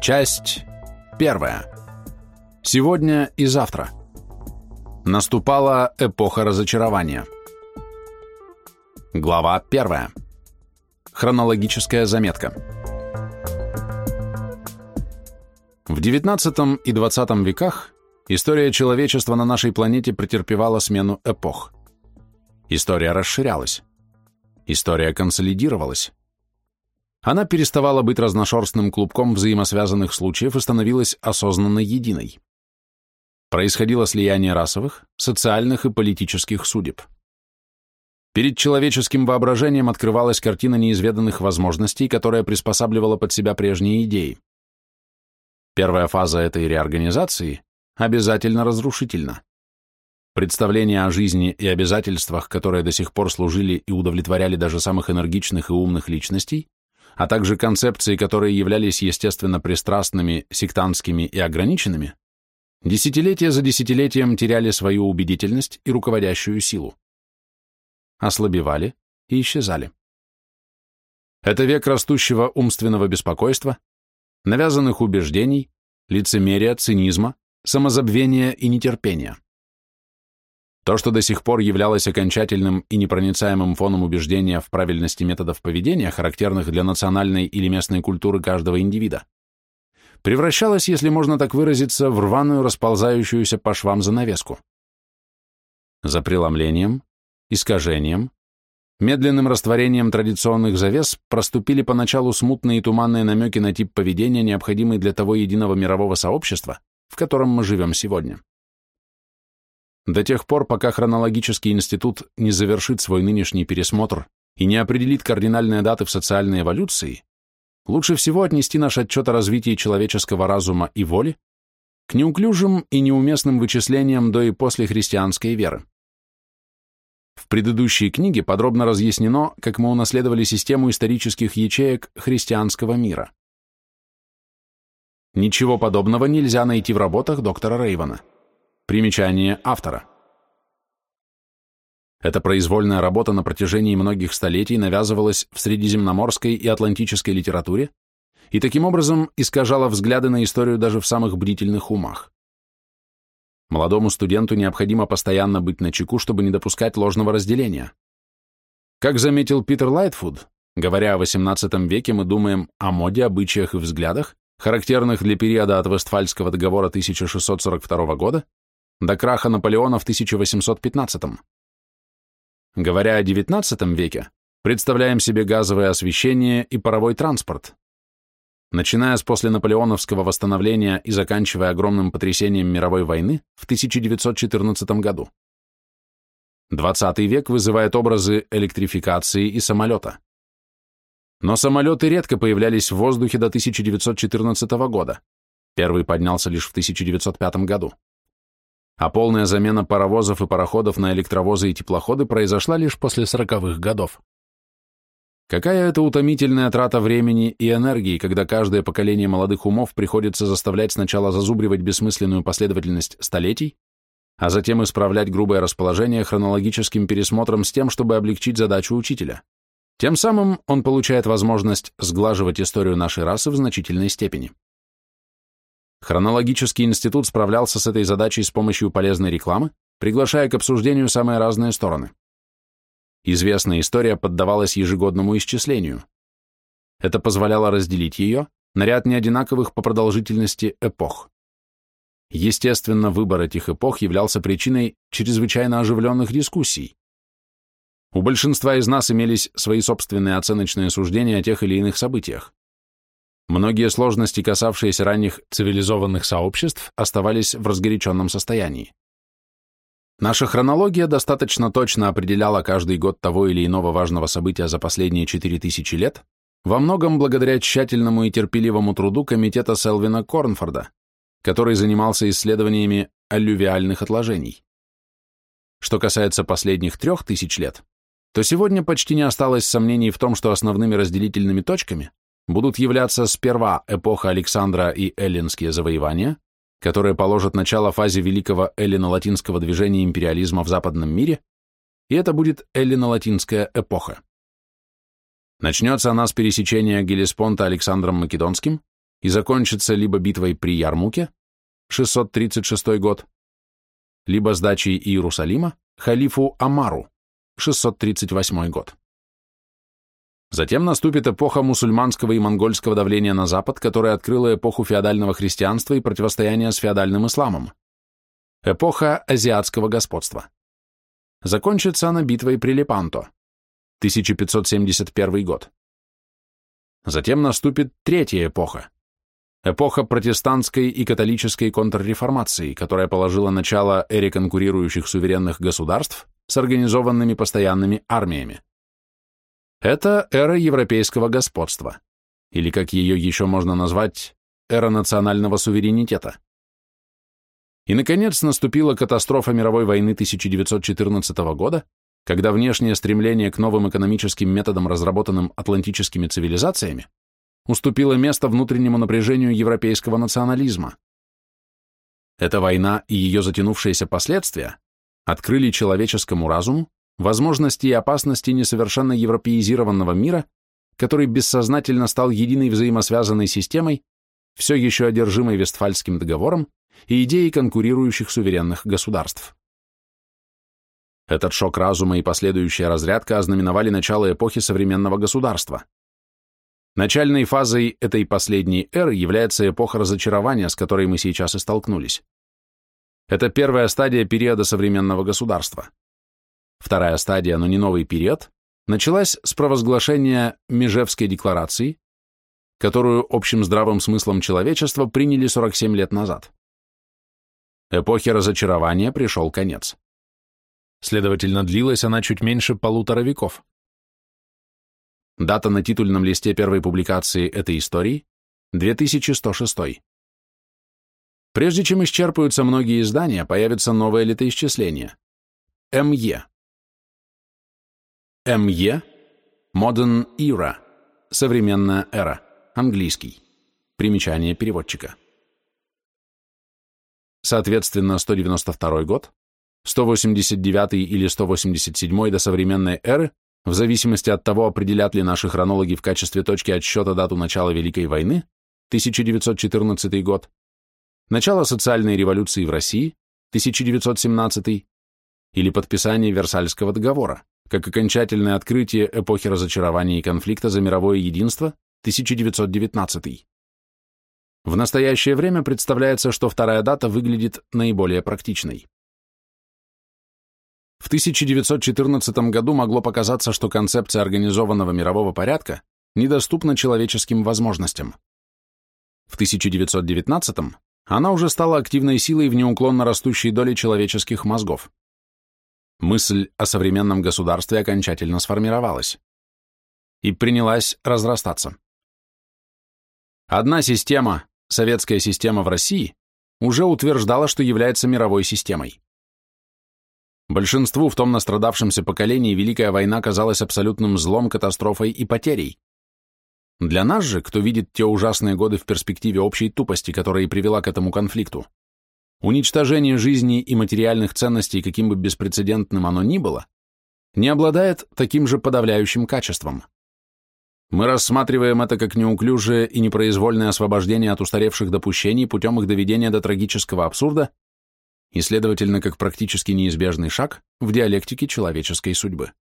Часть первая. Сегодня и завтра. Наступала эпоха разочарования. Глава первая. Хронологическая заметка. В XIX и XX веках история человечества на нашей планете претерпевала смену эпох. История расширялась. История консолидировалась. Она переставала быть разношерстным клубком взаимосвязанных случаев и становилась осознанно единой. Происходило слияние расовых, социальных и политических судеб. Перед человеческим воображением открывалась картина неизведанных возможностей, которая приспосабливала под себя прежние идеи. Первая фаза этой реорганизации обязательно разрушительна. Представления о жизни и обязательствах, которые до сих пор служили и удовлетворяли даже самых энергичных и умных личностей, а также концепции, которые являлись естественно пристрастными, сектантскими и ограниченными, десятилетия за десятилетием теряли свою убедительность и руководящую силу. Ослабевали и исчезали. Это век растущего умственного беспокойства, навязанных убеждений, лицемерия, цинизма, самозабвения и нетерпения. То, что до сих пор являлось окончательным и непроницаемым фоном убеждения в правильности методов поведения, характерных для национальной или местной культуры каждого индивида, превращалось, если можно так выразиться, в рваную расползающуюся по швам занавеску. За преломлением, искажением, медленным растворением традиционных завес проступили поначалу смутные и туманные намеки на тип поведения, необходимый для того единого мирового сообщества, в котором мы живем сегодня. До тех пор, пока хронологический институт не завершит свой нынешний пересмотр и не определит кардинальные даты в социальной эволюции, лучше всего отнести наш отчет о развитии человеческого разума и воли к неуклюжим и неуместным вычислениям до и после христианской веры. В предыдущей книге подробно разъяснено, как мы унаследовали систему исторических ячеек христианского мира. Ничего подобного нельзя найти в работах доктора Рейвана. Примечание автора. Эта произвольная работа на протяжении многих столетий навязывалась в средиземноморской и атлантической литературе и таким образом искажала взгляды на историю даже в самых бдительных умах. Молодому студенту необходимо постоянно быть начеку, чтобы не допускать ложного разделения. Как заметил Питер Лайтфуд, говоря о XVIII веке, мы думаем о моде, обычаях и взглядах, характерных для периода от Вестфальского договора 1642 года до краха Наполеона в 1815 -м. Говоря о XIX веке, представляем себе газовое освещение и паровой транспорт. Начиная с посленаполеоновского восстановления и заканчивая огромным потрясением мировой войны в 1914 году. XX век вызывает образы электрификации и самолета. Но самолеты редко появлялись в воздухе до 1914 года. Первый поднялся лишь в 1905 году а полная замена паровозов и пароходов на электровозы и теплоходы произошла лишь после сороковых годов. Какая это утомительная трата времени и энергии, когда каждое поколение молодых умов приходится заставлять сначала зазубривать бессмысленную последовательность столетий, а затем исправлять грубое расположение хронологическим пересмотром с тем, чтобы облегчить задачу учителя. Тем самым он получает возможность сглаживать историю нашей расы в значительной степени. Хронологический институт справлялся с этой задачей с помощью полезной рекламы, приглашая к обсуждению самые разные стороны. Известная история поддавалась ежегодному исчислению. Это позволяло разделить ее на ряд неодинаковых по продолжительности эпох. Естественно, выбор этих эпох являлся причиной чрезвычайно оживленных дискуссий. У большинства из нас имелись свои собственные оценочные суждения о тех или иных событиях. Многие сложности, касавшиеся ранних цивилизованных сообществ, оставались в разгоряченном состоянии. Наша хронология достаточно точно определяла каждый год того или иного важного события за последние 4000 лет, во многом благодаря тщательному и терпеливому труду комитета Селвина Корнфорда, который занимался исследованиями аллювиальных отложений. Что касается последних трех тысяч лет, то сегодня почти не осталось сомнений в том, что основными разделительными точками будут являться сперва эпоха Александра и эллинские завоевания, которые положат начало фазе великого эллино-латинского движения империализма в западном мире, и это будет эллино-латинская эпоха. Начнется она с пересечения Гелеспонта Александром Македонским, и закончится либо битвой при Ярмуке, 636 год, либо сдачей Иерусалима халифу Амару, 638 год. Затем наступит эпоха мусульманского и монгольского давления на Запад, которая открыла эпоху феодального христианства и противостояния с феодальным исламом. Эпоха азиатского господства. Закончится она битвой при Лепанто, 1571 год. Затем наступит третья эпоха. Эпоха протестантской и католической контрреформации, которая положила начало эре конкурирующих суверенных государств с организованными постоянными армиями. Это эра европейского господства, или, как ее еще можно назвать, эра национального суверенитета. И, наконец, наступила катастрофа мировой войны 1914 года, когда внешнее стремление к новым экономическим методам, разработанным атлантическими цивилизациями, уступило место внутреннему напряжению европейского национализма. Эта война и ее затянувшиеся последствия открыли человеческому разуму возможности и опасности несовершенно европеизированного мира, который бессознательно стал единой взаимосвязанной системой, все еще одержимой Вестфальским договором и идеей конкурирующих суверенных государств. Этот шок разума и последующая разрядка ознаменовали начало эпохи современного государства. Начальной фазой этой последней эры является эпоха разочарования, с которой мы сейчас и столкнулись. Это первая стадия периода современного государства. Вторая стадия, но не новый период, началась с провозглашения Межевской декларации, которую общим здравым смыслом человечества приняли 47 лет назад. Эпохе разочарования пришел конец. Следовательно, длилась она чуть меньше полутора веков. Дата на титульном листе первой публикации этой истории – 2106. Прежде чем исчерпаются многие издания, появится новое летоисчисление – МЕ. МЕ – Modern Era, современная эра, английский. Примечание переводчика. Соответственно, 192 год, 189 или 187 до современной эры, в зависимости от того, определят ли наши хронологи в качестве точки отсчета дату начала Великой войны, 1914 год, начало социальной революции в России, 1917, или подписание Версальского договора, как окончательное открытие эпохи разочарования и конфликта за мировое единство 1919. В настоящее время представляется, что вторая дата выглядит наиболее практичной. В 1914 году могло показаться, что концепция организованного мирового порядка недоступна человеческим возможностям. В 1919 она уже стала активной силой в неуклонно растущей доле человеческих мозгов мысль о современном государстве окончательно сформировалась и принялась разрастаться. Одна система, советская система в России, уже утверждала, что является мировой системой. Большинству в том настрадавшемся поколении Великая война казалась абсолютным злом, катастрофой и потерей. Для нас же, кто видит те ужасные годы в перспективе общей тупости, которая и привела к этому конфликту, уничтожение жизни и материальных ценностей, каким бы беспрецедентным оно ни было, не обладает таким же подавляющим качеством. Мы рассматриваем это как неуклюжее и непроизвольное освобождение от устаревших допущений путем их доведения до трагического абсурда и, следовательно, как практически неизбежный шаг в диалектике человеческой судьбы.